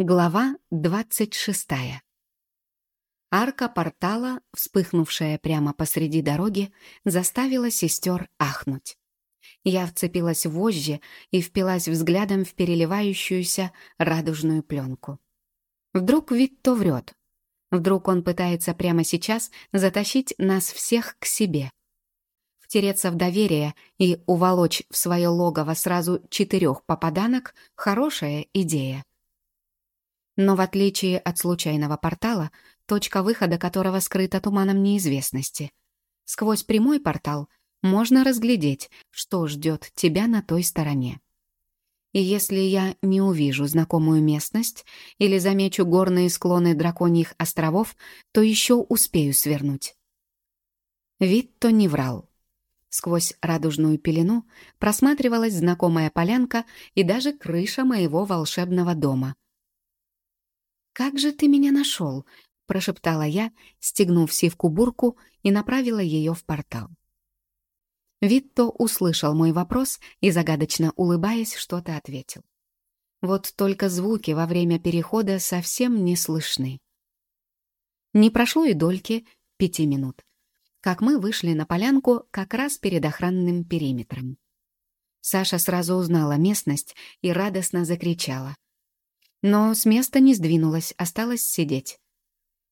Глава 26. Арка портала, вспыхнувшая прямо посреди дороги, заставила сестер ахнуть. Я вцепилась в вожжи и впилась взглядом в переливающуюся радужную пленку. Вдруг Витто врет. Вдруг он пытается прямо сейчас затащить нас всех к себе. Втереться в доверие и уволочь в свое логово сразу четырех попаданок — хорошая идея. Но в отличие от случайного портала, точка выхода которого скрыта туманом неизвестности, сквозь прямой портал можно разглядеть, что ждет тебя на той стороне. И если я не увижу знакомую местность или замечу горные склоны драконьих островов, то еще успею свернуть. Витто не врал. Сквозь радужную пелену просматривалась знакомая полянка и даже крыша моего волшебного дома — «Как же ты меня нашел?» — прошептала я, стегнув сивку-бурку и направила ее в портал. Витто услышал мой вопрос и, загадочно улыбаясь, что-то ответил. Вот только звуки во время перехода совсем не слышны. Не прошло и дольки пяти минут, как мы вышли на полянку как раз перед охранным периметром. Саша сразу узнала местность и радостно закричала — но с места не сдвинулась, осталась сидеть.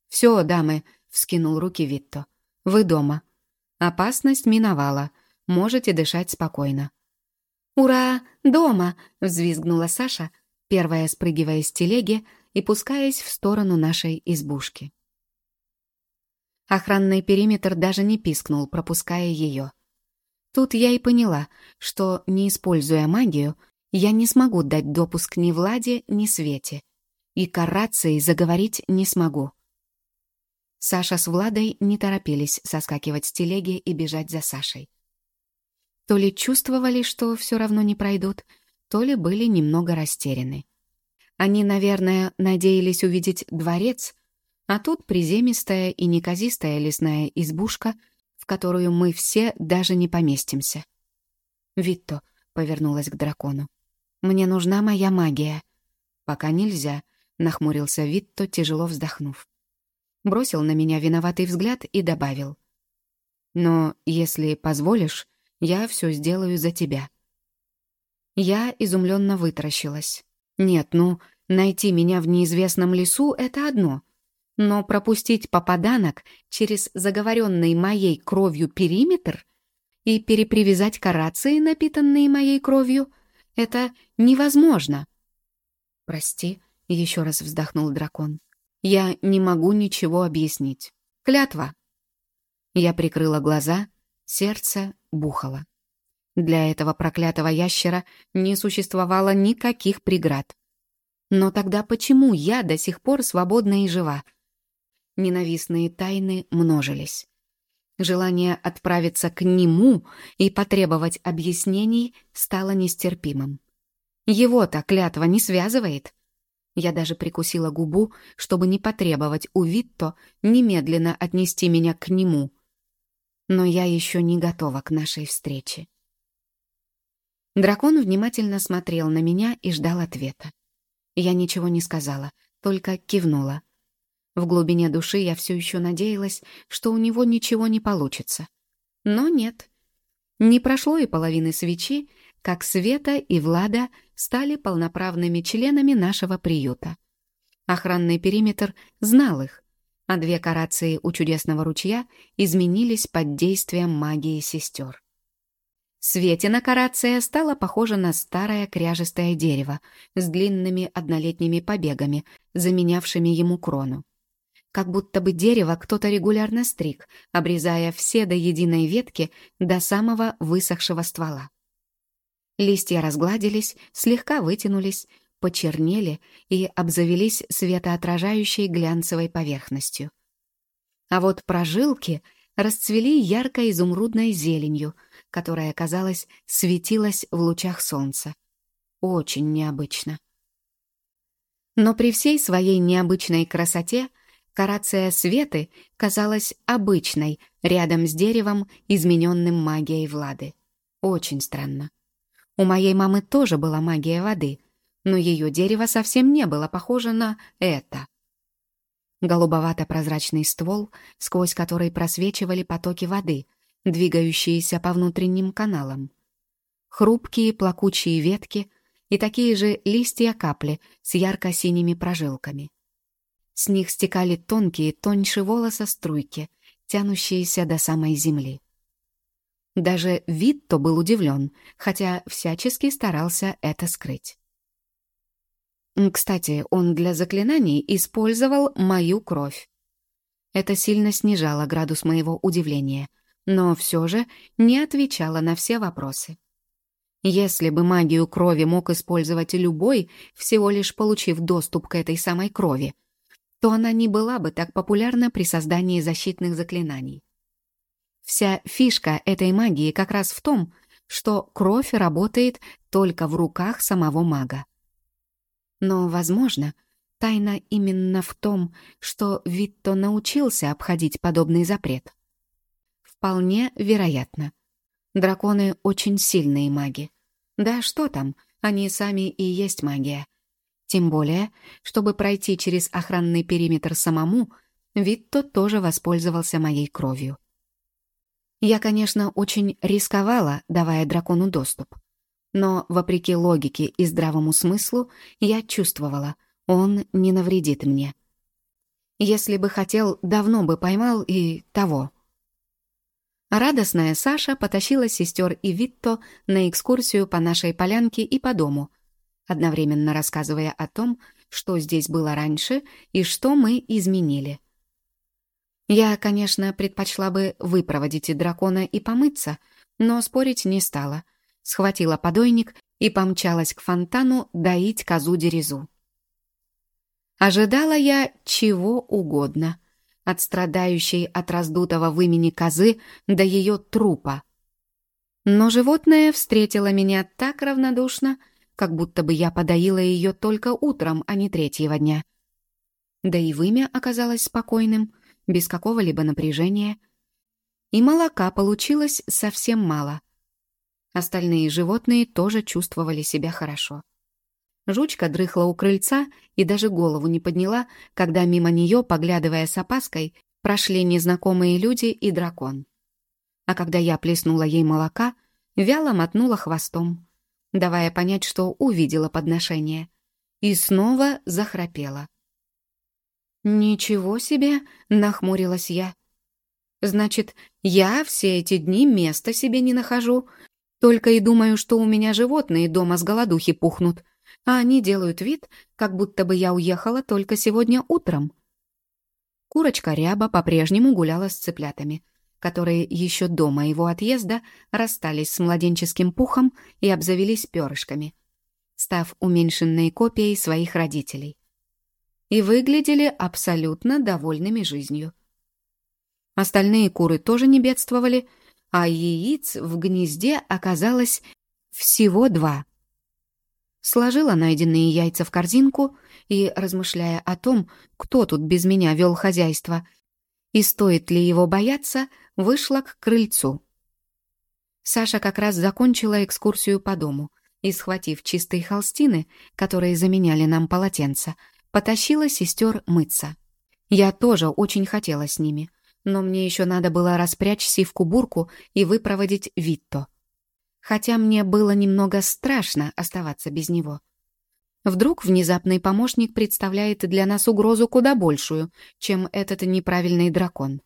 «Все, дамы», — вскинул руки Витто. «Вы дома. Опасность миновала. Можете дышать спокойно». «Ура! Дома!» — взвизгнула Саша, первая спрыгивая с телеги и пускаясь в сторону нашей избушки. Охранный периметр даже не пискнул, пропуская ее. Тут я и поняла, что, не используя магию, я не смогу дать допуск ни Владе, ни Свете. И карацией заговорить не смогу. Саша с Владой не торопились соскакивать с телеги и бежать за Сашей. То ли чувствовали, что все равно не пройдут, то ли были немного растеряны. Они, наверное, надеялись увидеть дворец, а тут приземистая и неказистая лесная избушка, в которую мы все даже не поместимся. «Витто», — повернулась к дракону, мне нужна моя магия». «Пока нельзя», — нахмурился Витто, тяжело вздохнув. Бросил на меня виноватый взгляд и добавил. «Но если позволишь, я все сделаю за тебя». Я изумленно вытаращилась. «Нет, ну, найти меня в неизвестном лесу — это одно. Но пропустить попаданок через заговоренный моей кровью периметр и перепривязать карации, напитанные моей кровью — это невозможно!» «Прости», — еще раз вздохнул дракон. «Я не могу ничего объяснить. Клятва!» Я прикрыла глаза, сердце бухало. Для этого проклятого ящера не существовало никаких преград. Но тогда почему я до сих пор свободна и жива? Ненавистные тайны множились. Желание отправиться к нему и потребовать объяснений стало нестерпимым. Его-то клятва не связывает. Я даже прикусила губу, чтобы не потребовать у Витто немедленно отнести меня к нему. Но я еще не готова к нашей встрече. Дракон внимательно смотрел на меня и ждал ответа. Я ничего не сказала, только кивнула. В глубине души я все еще надеялась, что у него ничего не получится. Но нет. Не прошло и половины свечи, как Света и Влада стали полноправными членами нашего приюта. Охранный периметр знал их, а две карации у чудесного ручья изменились под действием магии сестер. Светина карация стала похожа на старое кряжестое дерево с длинными однолетними побегами, заменявшими ему крону как будто бы дерево кто-то регулярно стриг, обрезая все до единой ветки до самого высохшего ствола. Листья разгладились, слегка вытянулись, почернели и обзавелись светоотражающей глянцевой поверхностью. А вот прожилки расцвели яркой изумрудной зеленью, которая, казалось, светилась в лучах солнца. Очень необычно. Но при всей своей необычной красоте — Карация Светы казалась обычной, рядом с деревом, измененным магией Влады. Очень странно. У моей мамы тоже была магия воды, но ее дерево совсем не было похоже на это. Голубовато-прозрачный ствол, сквозь который просвечивали потоки воды, двигающиеся по внутренним каналам. Хрупкие плакучие ветки и такие же листья-капли с ярко-синими прожилками. С них стекали тонкие, тоньше волоса струйки, тянущиеся до самой земли. Даже Витто был удивлен, хотя всячески старался это скрыть. Кстати, он для заклинаний использовал мою кровь. Это сильно снижало градус моего удивления, но все же не отвечало на все вопросы. Если бы магию крови мог использовать любой, всего лишь получив доступ к этой самой крови, то она не была бы так популярна при создании защитных заклинаний. Вся фишка этой магии как раз в том, что кровь работает только в руках самого мага. Но, возможно, тайна именно в том, что Витто научился обходить подобный запрет. Вполне вероятно. Драконы очень сильные маги. Да что там, они сами и есть магия. Тем более, чтобы пройти через охранный периметр самому, Витто тоже воспользовался моей кровью. Я, конечно, очень рисковала, давая дракону доступ. Но, вопреки логике и здравому смыслу, я чувствовала, он не навредит мне. Если бы хотел, давно бы поймал и того. Радостная Саша потащила сестер и Витто на экскурсию по нашей полянке и по дому, одновременно рассказывая о том, что здесь было раньше и что мы изменили. Я, конечно, предпочла бы выпроводить дракона и помыться, но спорить не стала — схватила подойник и помчалась к фонтану доить козу-дерезу. Ожидала я чего угодно, от страдающей от раздутого вымени козы до ее трупа. Но животное встретило меня так равнодушно, как будто бы я подоила ее только утром, а не третьего дня. Да и вымя оказалось спокойным, без какого-либо напряжения. И молока получилось совсем мало. Остальные животные тоже чувствовали себя хорошо. Жучка дрыхла у крыльца и даже голову не подняла, когда мимо нее, поглядывая с опаской, прошли незнакомые люди и дракон. А когда я плеснула ей молока, вяло мотнула хвостом, давая понять, что увидела подношение, и снова захрапела. «Ничего себе!» — нахмурилась я. «Значит, я все эти дни места себе не нахожу, только и думаю, что у меня животные дома с голодухи пухнут, а они делают вид, как будто бы я уехала только сегодня утром. Курочка Ряба по-прежнему гуляла с цыплятами, которые еще до моего отъезда расстались с младенческим пухом и обзавелись перышками, став уменьшенной копией своих родителей. И выглядели абсолютно довольными жизнью. Остальные куры тоже не бедствовали — а яиц в гнезде оказалось всего два. Сложила найденные яйца в корзинку и, размышляя о том, кто тут без меня вел хозяйство и стоит ли его бояться, вышла к крыльцу. Саша как раз закончила экскурсию по дому и, схватив чистые холстины, которые заменяли нам полотенца, потащила сестер мыться. Я тоже очень хотела с ними — но мне еще надо было распрячь сивку-бурку и выпроводить Витто. Хотя мне было немного страшно оставаться без него. Вдруг внезапный помощник представляет для нас угрозу куда большую, чем этот неправильный дракон.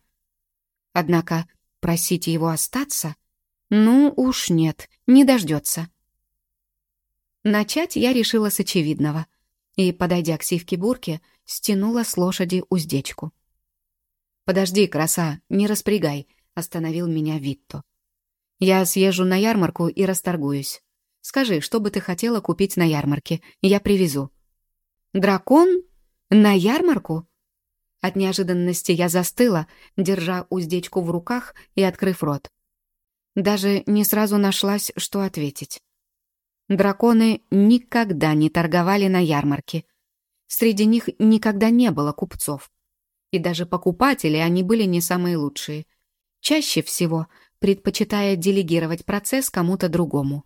Однако просить его остаться? Ну уж нет, не дождется. Начать я решила с очевидного и, подойдя к сивке-бурке, стянула с лошади уздечку. «Подожди, краса, не распрягай», — остановил меня Витто. «Я съезжу на ярмарку и расторгуюсь. Скажи, что бы ты хотела купить на ярмарке, я привезу». «Дракон? На ярмарку?» От неожиданности я застыла, держа уздечку в руках и открыв рот. Даже не сразу нашлась, что ответить. Драконы никогда не торговали на ярмарке. Среди них никогда не было купцов. И даже покупатели они были не самые лучшие. Чаще всего предпочитая делегировать процесс кому-то другому.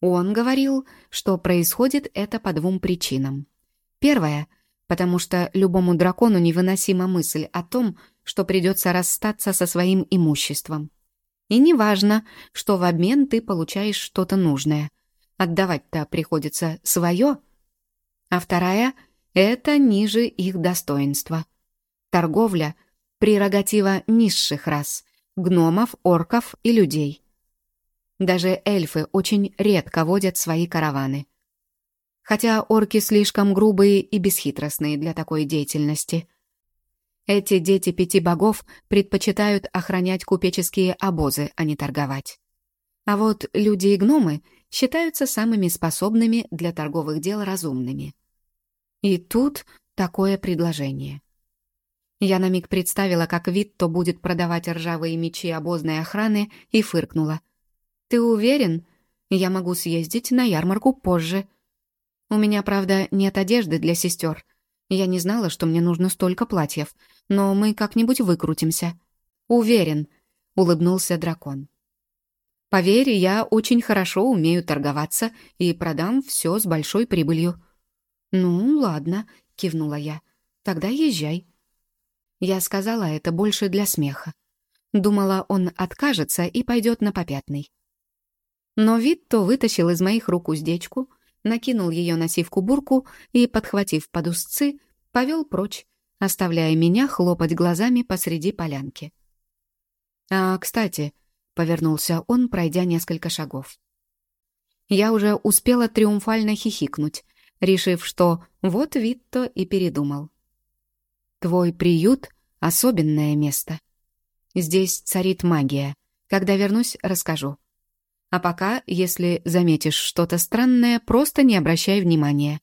Он говорил, что происходит это по двум причинам. Первая — потому что любому дракону невыносима мысль о том, что придется расстаться со своим имуществом. И неважно, что в обмен ты получаешь что-то нужное. Отдавать-то приходится свое. А вторая — это ниже их достоинства. Торговля — прерогатива низших рас — гномов, орков и людей. Даже эльфы очень редко водят свои караваны хотя орки слишком грубые и бесхитростные для такой деятельности. Эти дети пяти богов предпочитают охранять купеческие обозы, а не торговать. А вот люди и гномы считаются самыми способными для торговых дел разумными. И тут такое предложение. Я на миг представила, как Витто будет продавать ржавые мечи обозной охраны и фыркнула. «Ты уверен? Я могу съездить на ярмарку позже», у меня, правда, нет одежды для сестер. Я не знала, что мне нужно столько платьев, но мы как-нибудь выкрутимся. Уверен, улыбнулся дракон. Поверь, я очень хорошо умею торговаться и продам все с большой прибылью. Ну, ладно, кивнула я. Тогда езжай. Я сказала это больше для смеха. Думала, он откажется и пойдет на попятный. Но Витто вытащил из моих рук уздечку, накинул ее на сивку-бурку и, подхватив под узцы, повел прочь, оставляя меня хлопать глазами посреди полянки. «А, кстати», — повернулся он, пройдя несколько шагов. Я уже успела триумфально хихикнуть, решив, что вот Витто и передумал. «Твой приют — особенное место. Здесь царит магия. Когда вернусь, расскажу. А пока, если заметишь что-то странное, просто не обращай внимания.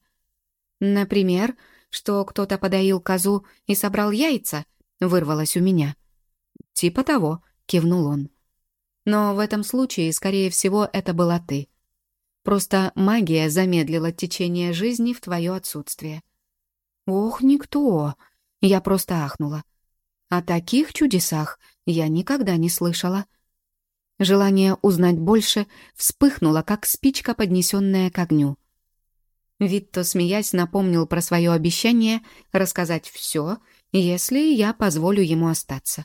Например, что кто-то подоил козу и собрал яйца, вырвалось у меня. Типа того, кивнул он. Но в этом случае, скорее всего, это была ты. Просто магия замедлила течение жизни в твое отсутствие. Ох, никто! Я просто ахнула. О таких чудесах я никогда не слышала. Желание узнать больше вспыхнуло, как спичка, поднесенная к огню. Витто, смеясь, напомнил про свое обещание рассказать все, если я позволю ему остаться.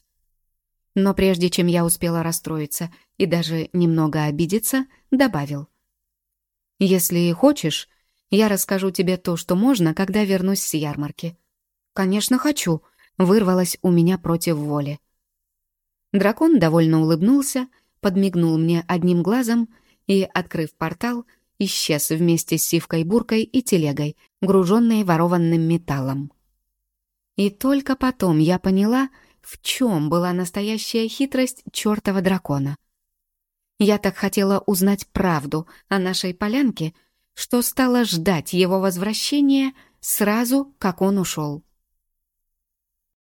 Но прежде чем я успела расстроиться и даже немного обидеться, добавил. «Если хочешь, я расскажу тебе то, что можно, когда вернусь с ярмарки». «Конечно, хочу», — вырвалось у меня против воли. Дракон довольно улыбнулся, — подмигнул мне одним глазом и, открыв портал, исчез вместе с сивкой-буркой и телегой, груженной ворованным металлом. И только потом я поняла, в чем была настоящая хитрость чертова дракона. Я так хотела узнать правду о нашей полянке, что стала ждать его возвращения сразу, как он ушел.